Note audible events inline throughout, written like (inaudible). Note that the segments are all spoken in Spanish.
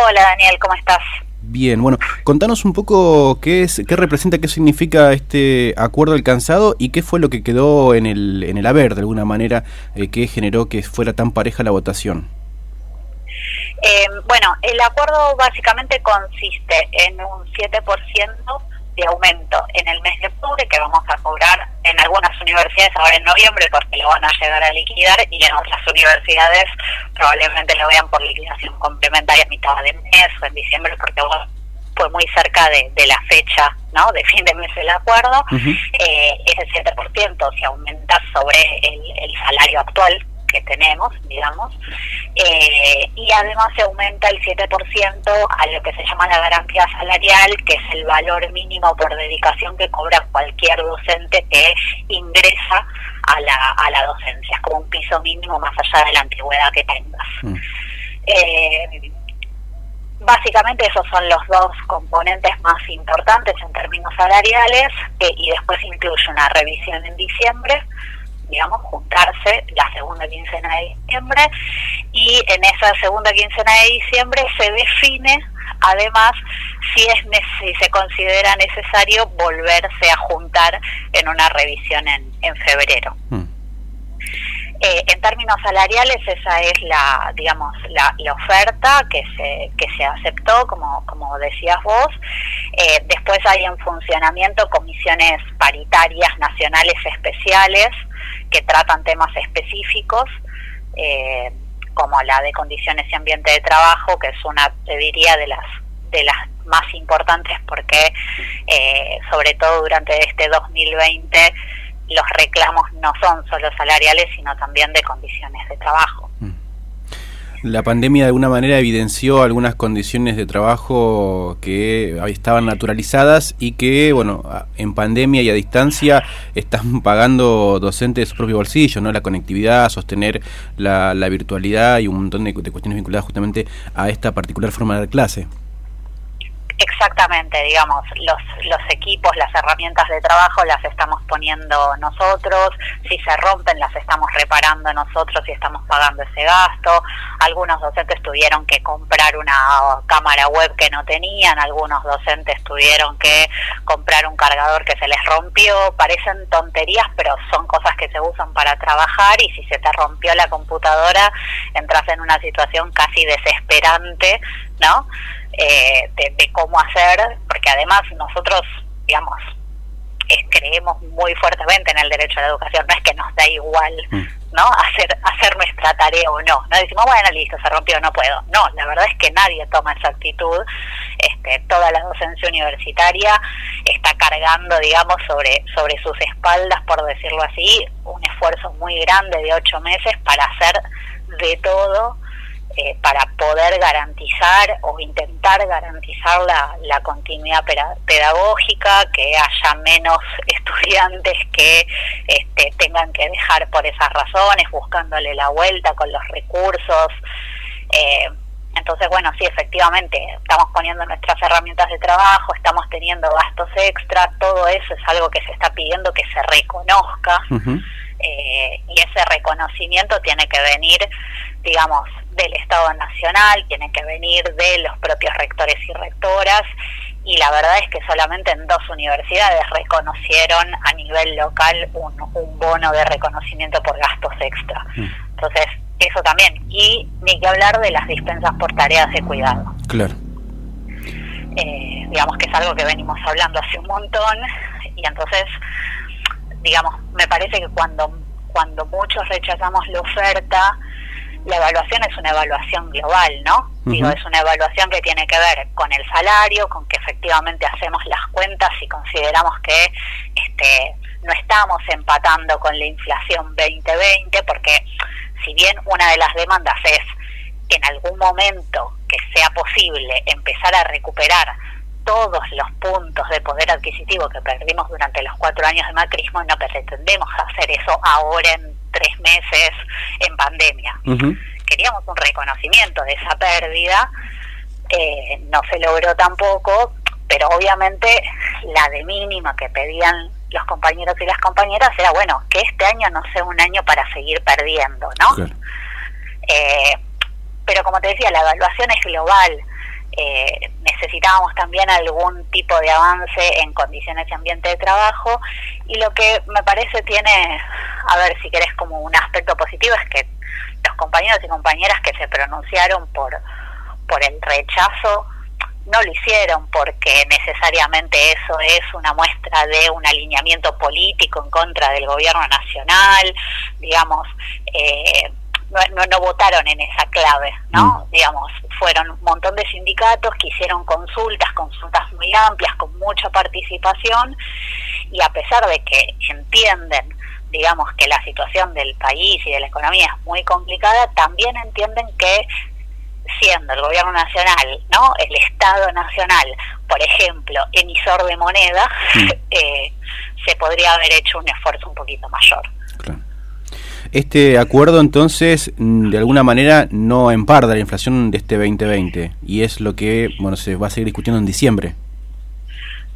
Hola Daniel, ¿cómo estás? Bien, bueno, contanos un poco qué es, qué representa, qué significa este acuerdo alcanzado y qué fue lo que quedó en el, en el haber, de alguna manera, eh, que generó que fuera tan pareja la votación. Eh, bueno, el acuerdo básicamente consiste en un 7% de aumento en el mes de octubre que vamos a cobrar en algunas universidades ahora en noviembre porque lo van a llegar a liquidar y en otras universidades probablemente lo vean por liquidación complementaria a mitad de mes o en diciembre porque fue muy cerca de, la fecha no de fin de mes el acuerdo. Eh, ese 7% si aumenta sobre el salario actual que tenemos, digamos, eh, y además se aumenta el 7% a lo que se llama la garantía salarial, que es el valor mínimo por dedicación que cobra cualquier docente que ingresa a la, a la docencia, es como un piso mínimo más allá de la antigüedad que tengas. Mm. Eh, básicamente esos son los dos componentes más importantes en términos salariales y después incluye una revisión en diciembre digamos, juntarse la segunda quincena de diciembre y en esa segunda quincena de diciembre se define además si es si se considera necesario volverse a juntar en una revisión en, en febrero. Mm. Eh, en términos salariales esa es la digamos la, oferta que se que se aceptó como como decías vos. Eh, después hay en funcionamiento comisiones paritarias nacionales especiales que tratan temas específicos, eh, como la de condiciones y ambiente de trabajo, que es una, te diría, de las, de las más importantes porque, eh, sobre todo durante este 2020, los reclamos no son solo salariales, sino también de condiciones de trabajo. Mm. La pandemia de alguna manera evidenció algunas condiciones de trabajo que estaban naturalizadas y que, bueno, en pandemia y a distancia están (laughs) pagando docentes de su propio bolsillo, ¿no? La conectividad, sostener la, virtualidad y un montón de, de cuestiones vinculadas justamente a esta particular forma de clase. Exactamente, digamos, los, los equipos, las herramientas de trabajo las estamos poniendo nosotros, si se rompen las estamos reparando nosotros y estamos pagando ese gasto. Algunos docentes tuvieron que comprar una cámara web que no tenían, algunos docentes tuvieron que comprar un cargador que se les rompió. Parecen tonterías, pero son cosas que se usan para trabajar y si se te rompió la computadora entras en una situación casi desesperante, ¿no? Eh, de, cómo hacer, porque además nosotros, digamos, creemos muy fuertemente en el derecho a la educación, no es que nos da igual, mm. ¿no? Hacer, hacer nuestra tarea o no. No decimos, bueno, listo, se rompió, no puedo. No, la verdad es que nadie toma esa actitud. Este, toda la docencia universitaria está cargando, digamos, sobre, sobre sus espaldas, por decirlo así, un esfuerzo muy grande de ocho meses para hacer de todo eh, para poder garantizar o intentar garantizar la, la continuidad pedagógica, que haya menos (laughs) estudiantes que este, tengan que dejar por esas razones, buscándole la vuelta con los recursos. Eh, entonces, bueno, sí, efectivamente, estamos poniendo nuestras herramientas de trabajo, estamos teniendo gastos extra, todo eso es algo que se está pidiendo que se reconozca. Eh, y ese reconocimiento tiene que venir, digamos, del Estado Nacional, tiene que venir de los propios rectores y rectoras, y la verdad es que solamente en dos universidades reconocieron a nivel local un, bono de reconocimiento por gastos extra. Mm. Entonces, eso también. Y ni que hablar de las dispensas por tareas de cuidado. Claro. Eh, digamos que es algo que venimos hablando hace un montón, y entonces, digamos, me parece que cuando, cuando muchos rechazamos la oferta, la evaluación es una evaluación global, ¿no? Digo, es una evaluación que tiene que ver con el salario, con que efectivamente hacemos las cuentas y consideramos que este no estamos empatando con la inflación 2020, porque si bien una de las demandas es que en algún momento que sea posible empezar a recuperar todos los puntos de poder adquisitivo que perdimos durante los cuatro años de macrismo, no pretendemos hacer eso ahora en tres meses en pandemia. Queríamos un reconocimiento de esa pérdida, eh, no se logró tampoco, pero obviamente la de mínima que pedían los compañeros y las compañeras era, bueno, que este año no sea un año para seguir perdiendo, ¿no? Eh, pero como te decía, la evaluación es global. eh, necesitábamos también algún tipo de avance en condiciones y ambiente de trabajo y lo que me parece tiene, a ver si querés como un aspecto positivo es que los compañeros y compañeras que se pronunciaron por, por el rechazo no lo hicieron porque necesariamente eso es una muestra de un alineamiento político en contra del gobierno nacional, digamos, eh, no, no, votaron en esa clave, ¿no? Mm. Digamos, fueron un montón de sindicatos que hicieron consultas, consultas muy amplias, con mucha participación, y a pesar de que entienden, digamos, que la situación del país y de la economía es muy complicada, también entienden que siendo el gobierno nacional, ¿no? El Estado nacional, por ejemplo, emisor de moneda, mm. (laughs) eh, se podría haber hecho un esfuerzo un poquito mayor. Este acuerdo entonces mm, de alguna manera no emparda la inflación de este 2020 y es lo que bueno se va a seguir discutiendo en diciembre.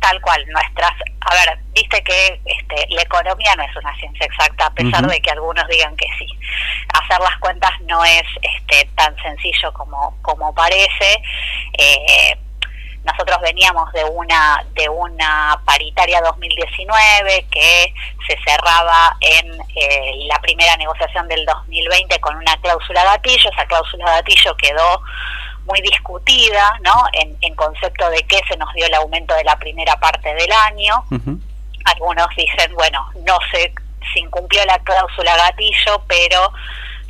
Tal cual, nuestras, a ver, viste que este, la economía no es una ciencia exacta, a pesar de que algunos digan que sí. Hacer las cuentas no es este, tan sencillo como, como parece. Eh, nosotros veníamos de una de una paritaria 2019 que se cerraba en eh, la primera negociación del 2020 con una cláusula gatillo. Esa cláusula gatillo quedó muy discutida, ¿no? En, en concepto de que se nos dio el aumento de la primera parte del año. Algunos dicen, bueno, no se, se incumplió la cláusula gatillo, pero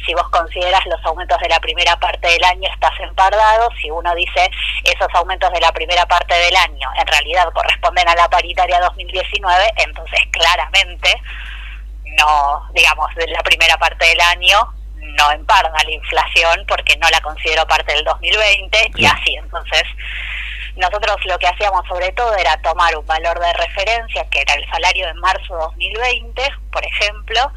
si vos consideras los aumentos de la primera parte del año estás empardado, si uno dice esos aumentos de la primera parte del año en realidad corresponden a la paritaria 2019, entonces claramente no, digamos, de la primera parte del año no emparda la inflación porque no la considero parte del 2020 y así, entonces nosotros lo que hacíamos sobre todo era tomar un valor de referencia que era el salario de marzo 2020, por ejemplo,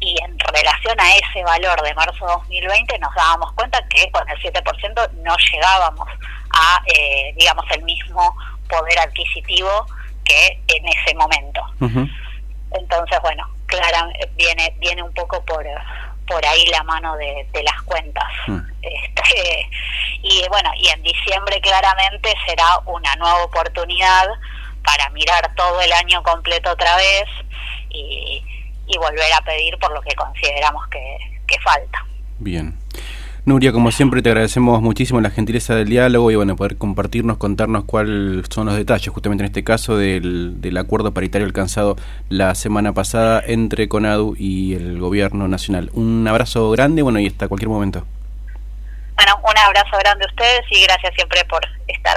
y en relación a ese valor de marzo 2020 nos dábamos cuenta que con el 7% no llegábamos a, eh, digamos, el mismo poder adquisitivo que en ese momento. Entonces, bueno, claro, viene, viene un poco por, por ahí la mano de, las cuentas. Mm. Este, y bueno, y en diciembre claramente será una nueva oportunidad para mirar todo el año completo otra vez y y volver a pedir por lo que consideramos que, falta. Bien. Nuria, como siempre, te agradecemos muchísimo la gentileza del diálogo y bueno, poder compartirnos, contarnos cuáles son los detalles, justamente en este caso, del, del acuerdo paritario alcanzado la semana pasada entre CONADU y el Gobierno Nacional. Un abrazo grande, bueno, y hasta cualquier momento. Bueno, un abrazo grande a ustedes y gracias siempre por estar